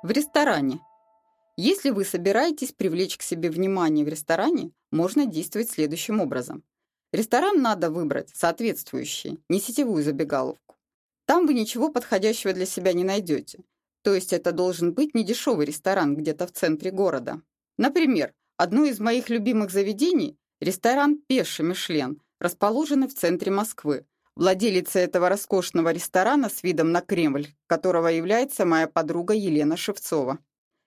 В ресторане. Если вы собираетесь привлечь к себе внимание в ресторане, можно действовать следующим образом. Ресторан надо выбрать соответствующий, не сетевую забегаловку. Там вы ничего подходящего для себя не найдете. То есть это должен быть не дешевый ресторан где-то в центре города. Например, одно из моих любимых заведений – ресторан «Пеший Мишлен», расположенный в центре Москвы, владелица этого роскошного ресторана с видом на Кремль, которого является моя подруга Елена Шевцова.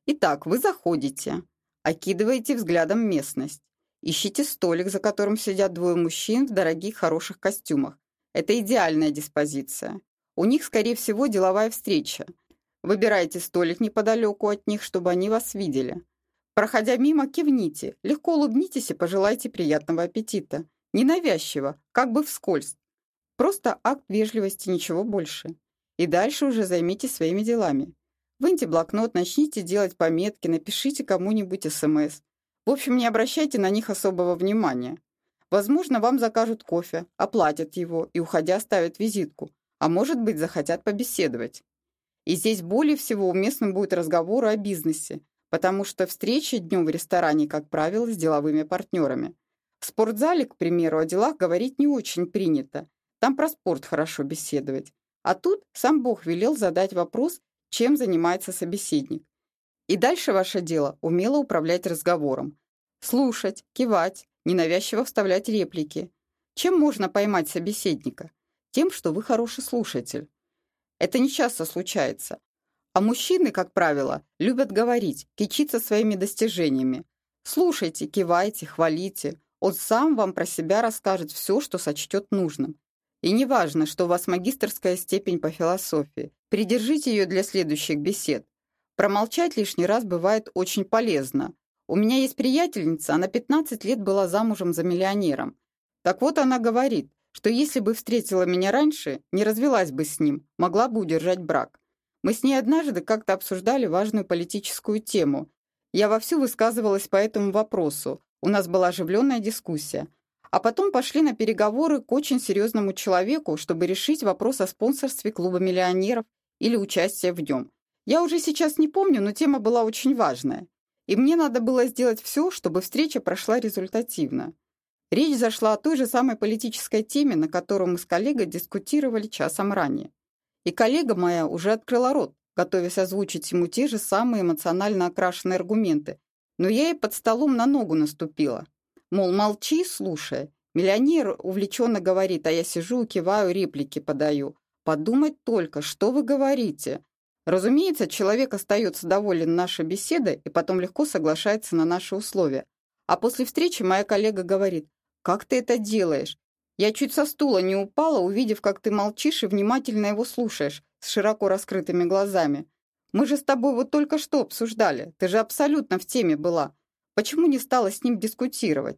Итак, вы заходите, окидываете взглядом местность, ищите столик, за которым сидят двое мужчин в дорогих хороших костюмах. Это идеальная диспозиция. У них, скорее всего, деловая встреча. Выбирайте столик неподалеку от них, чтобы они вас видели. Проходя мимо, кивните, легко улыбнитесь и пожелайте приятного аппетита. Ненавязчиво, как бы вскользь. Просто акт вежливости, ничего больше. И дальше уже займитесь своими делами. Выньте блокнот, начните делать пометки, напишите кому-нибудь СМС. В общем, не обращайте на них особого внимания. Возможно, вам закажут кофе, оплатят его и, уходя, оставят визитку. А может быть, захотят побеседовать. И здесь более всего уместным будет разговор о бизнесе, потому что встречи днем в ресторане, как правило, с деловыми партнерами. В спортзале, к примеру, о делах говорить не очень принято, там про спорт хорошо беседовать. А тут сам Бог велел задать вопрос, чем занимается собеседник. И дальше ваше дело – умело управлять разговором. Слушать, кивать, ненавязчиво вставлять реплики. Чем можно поймать собеседника? Тем, что вы хороший слушатель. Это не часто случается. А мужчины, как правило, любят говорить, кичиться своими достижениями. Слушайте, кивайте, хвалите. Он сам вам про себя расскажет все, что сочтет нужным. И не важно, что у вас магистрская степень по философии. Придержите ее для следующих бесед. Промолчать лишний раз бывает очень полезно. У меня есть приятельница, она 15 лет была замужем за миллионером. Так вот она говорит, что если бы встретила меня раньше, не развелась бы с ним, могла бы удержать брак. Мы с ней однажды как-то обсуждали важную политическую тему. Я вовсю высказывалась по этому вопросу. У нас была оживленная дискуссия. А потом пошли на переговоры к очень серьезному человеку, чтобы решить вопрос о спонсорстве клуба миллионеров или участия в нем. Я уже сейчас не помню, но тема была очень важная. И мне надо было сделать все, чтобы встреча прошла результативно. Речь зашла о той же самой политической теме, на которую мы с коллегой дискутировали часом ранее. И коллега моя уже открыла рот, готовясь озвучить ему те же самые эмоционально окрашенные аргументы, но я ей под столом на ногу наступила. Мол, молчи, слушай. Миллионер увлеченно говорит, а я сижу, киваю, реплики подаю. Подумать только, что вы говорите. Разумеется, человек остается доволен нашей беседой и потом легко соглашается на наши условия. А после встречи моя коллега говорит, «Как ты это делаешь? Я чуть со стула не упала, увидев, как ты молчишь и внимательно его слушаешь, с широко раскрытыми глазами. Мы же с тобой вот только что обсуждали, ты же абсолютно в теме была. Почему не стала с ним дискутировать?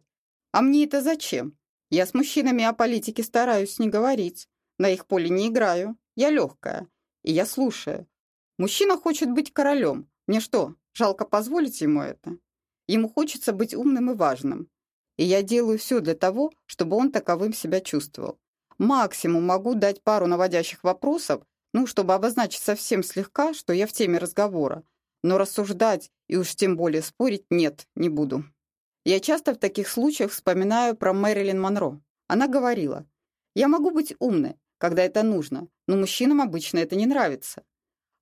А мне это зачем? Я с мужчинами о политике стараюсь не говорить. На их поле не играю. Я легкая. И я слушаю. Мужчина хочет быть королем. Мне что, жалко позволить ему это? Ему хочется быть умным и важным. И я делаю все для того, чтобы он таковым себя чувствовал. Максимум могу дать пару наводящих вопросов, ну, чтобы обозначить совсем слегка, что я в теме разговора. Но рассуждать и уж тем более спорить нет, не буду. Я часто в таких случаях вспоминаю про Мэрилин Монро. Она говорила, «Я могу быть умной, когда это нужно, но мужчинам обычно это не нравится».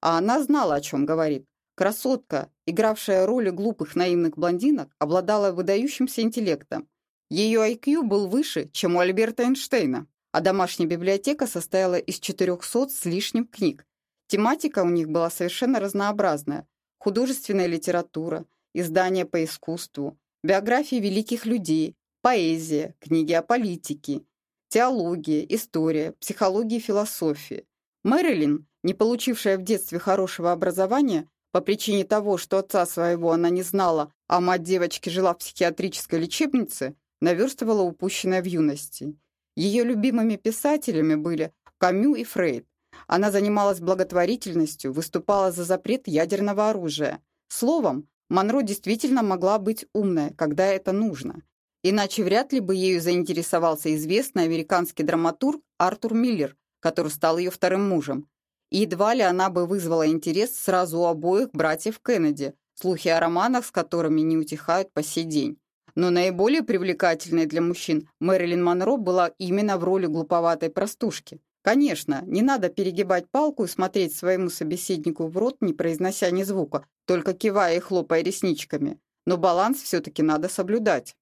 А она знала, о чем говорит. Красотка, игравшая роли глупых наивных блондинок, обладала выдающимся интеллектом. Ее IQ был выше, чем у Альберта Эйнштейна, а домашняя библиотека состояла из 400 с лишним книг. Тематика у них была совершенно разнообразная, художественная литература, издания по искусству, биографии великих людей, поэзия, книги о политике, теология, история, психология и философия. Мэрилин, не получившая в детстве хорошего образования, по причине того, что отца своего она не знала, а мать девочки жила в психиатрической лечебнице, наверстывала упущенное в юности. Ее любимыми писателями были Камю и Фрейд. Она занималась благотворительностью, выступала за запрет ядерного оружия. Словом, Монро действительно могла быть умная, когда это нужно. Иначе вряд ли бы ею заинтересовался известный американский драматург Артур Миллер, который стал ее вторым мужем. И едва ли она бы вызвала интерес сразу у обоих братьев Кеннеди, слухи о романах с которыми не утихают по сей день. Но наиболее привлекательной для мужчин Мэрилин Монро была именно в роли глуповатой простушки. Конечно, не надо перегибать палку и смотреть своему собеседнику в рот, не произнося ни звука, только кивая и хлопая ресничками. Но баланс все-таки надо соблюдать.